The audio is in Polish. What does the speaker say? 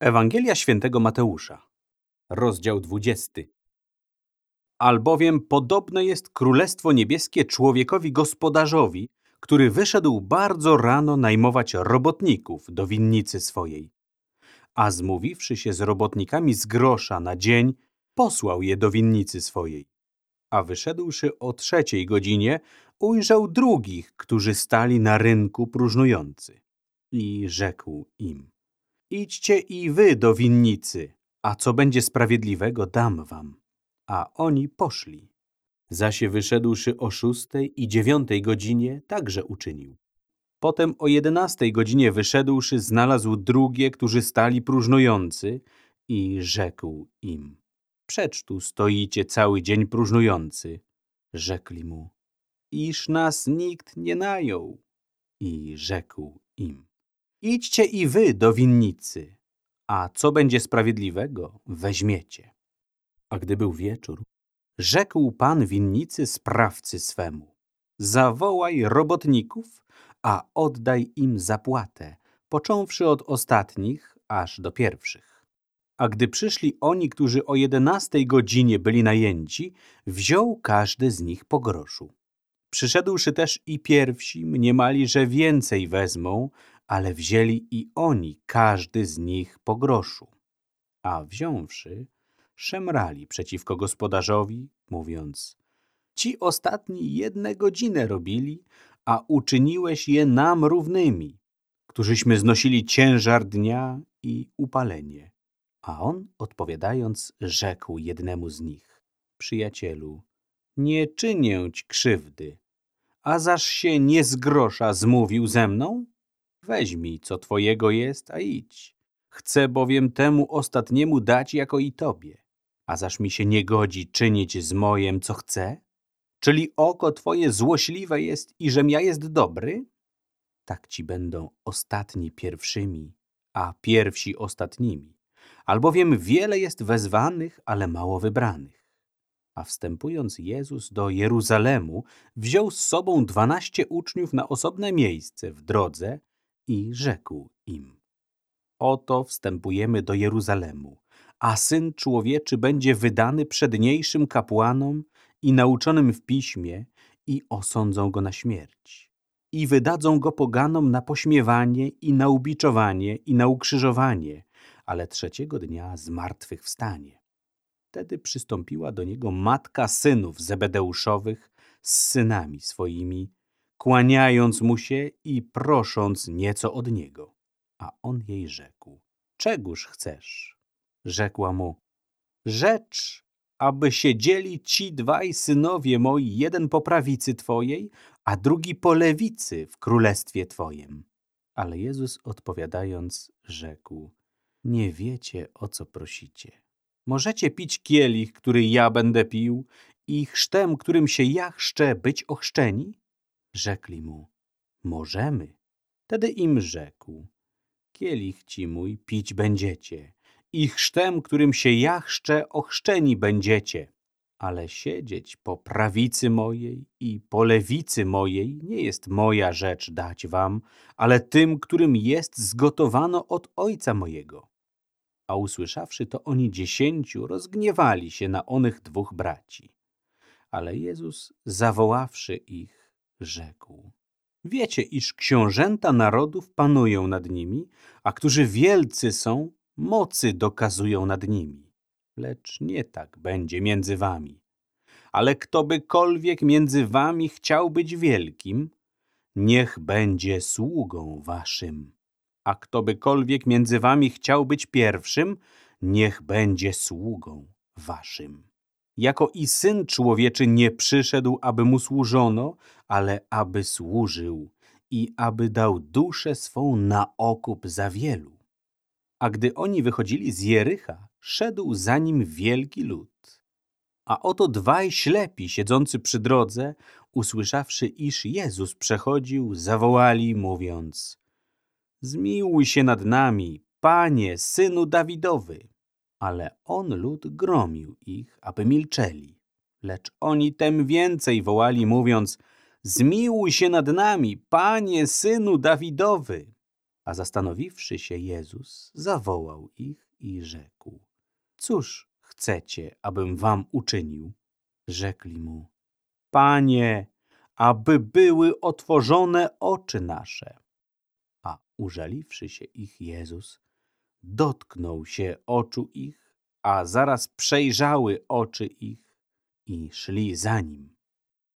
Ewangelia świętego Mateusza, rozdział 20. Albowiem podobne jest Królestwo Niebieskie człowiekowi gospodarzowi, który wyszedł bardzo rano najmować robotników do winnicy swojej. A zmówiwszy się z robotnikami z grosza na dzień, posłał je do winnicy swojej. A wyszedłszy o trzeciej godzinie, ujrzał drugich, którzy stali na rynku próżnujący. I rzekł im – Idźcie i wy do winnicy, a co będzie sprawiedliwego, dam wam. A oni poszli. Zaś wyszedłszy o szóstej i dziewiątej godzinie, także uczynił. Potem o jedenastej godzinie wyszedłszy, znalazł drugie, którzy stali próżnujący i rzekł im. Przecz tu stoicie cały dzień próżnujący. Rzekli mu, iż nas nikt nie najął. I rzekł im. Idźcie i wy do winnicy, a co będzie sprawiedliwego, weźmiecie. A gdy był wieczór, rzekł pan winnicy sprawcy swemu, zawołaj robotników, a oddaj im zapłatę, począwszy od ostatnich, aż do pierwszych. A gdy przyszli oni, którzy o jedenastej godzinie byli najęci, wziął każdy z nich po groszu. Przyszedłszy też i pierwsi, mniemali, że więcej wezmą, ale wzięli i oni, każdy z nich po groszu. A wziąwszy, szemrali przeciwko gospodarzowi, mówiąc Ci ostatni jedne godzinę robili, a uczyniłeś je nam równymi, którzyśmy znosili ciężar dnia i upalenie. A on, odpowiadając, rzekł jednemu z nich Przyjacielu, nie czynię ci krzywdy, a zaż się nie z grosza zmówił ze mną? Weźmij, co twojego jest, a idź. Chcę bowiem temu ostatniemu dać jako i tobie. A zaż mi się nie godzi czynić z mojem, co chcę? Czyli oko twoje złośliwe jest i żem ja jest dobry? Tak ci będą ostatni pierwszymi, a pierwsi ostatnimi. Albowiem wiele jest wezwanych, ale mało wybranych. A wstępując Jezus do Jeruzalemu, wziął z sobą dwanaście uczniów na osobne miejsce w drodze, i rzekł im Oto wstępujemy do Jeruzalemu, a Syn Człowieczy będzie wydany przedniejszym kapłanom i nauczonym w piśmie i osądzą go na śmierć. I wydadzą go poganom na pośmiewanie i na ubiczowanie i na ukrzyżowanie, ale trzeciego dnia z martwych wstanie. Wtedy przystąpiła do niego matka synów Zebedeuszowych z synami swoimi kłaniając mu się i prosząc nieco od niego. A on jej rzekł, czegóż chcesz? Rzekła mu, rzecz, aby siedzieli ci dwaj synowie moi, jeden po prawicy twojej, a drugi po lewicy w królestwie twojem. Ale Jezus odpowiadając, rzekł, nie wiecie, o co prosicie. Możecie pić kielich, który ja będę pił i chrztem, którym się ja chrzczę, być ochrzczeni? Rzekli mu, możemy. Tedy im rzekł, kielich ci mój pić będziecie i chrztem, którym się ja chrzczę, ochrzczeni będziecie. Ale siedzieć po prawicy mojej i po lewicy mojej nie jest moja rzecz dać wam, ale tym, którym jest zgotowano od Ojca mojego. A usłyszawszy to oni dziesięciu, rozgniewali się na onych dwóch braci. Ale Jezus, zawoławszy ich, rzekł. Wiecie, iż książęta narodów panują nad nimi, a którzy wielcy są, mocy dokazują nad nimi. Lecz nie tak będzie między wami. Ale kto bykolwiek między wami chciał być wielkim, niech będzie sługą waszym. A kto bykolwiek między wami chciał być pierwszym, niech będzie sługą waszym jako i Syn Człowieczy nie przyszedł, aby mu służono, ale aby służył i aby dał duszę swą na okup za wielu. A gdy oni wychodzili z Jericha, szedł za nim wielki lud. A oto dwaj ślepi siedzący przy drodze, usłyszawszy, iż Jezus przechodził, zawołali, mówiąc Zmiłuj się nad nami, Panie, Synu Dawidowy. Ale on lud gromił ich, aby milczeli. Lecz oni tem więcej wołali, mówiąc Zmiłuj się nad nami, Panie, Synu Dawidowy. A zastanowiwszy się Jezus, zawołał ich i rzekł. Cóż chcecie, abym wam uczynił? Rzekli mu. Panie, aby były otworzone oczy nasze. A użaliwszy się ich Jezus, dotknął się oczu ich, a zaraz przejrzały oczy ich i szli za nim.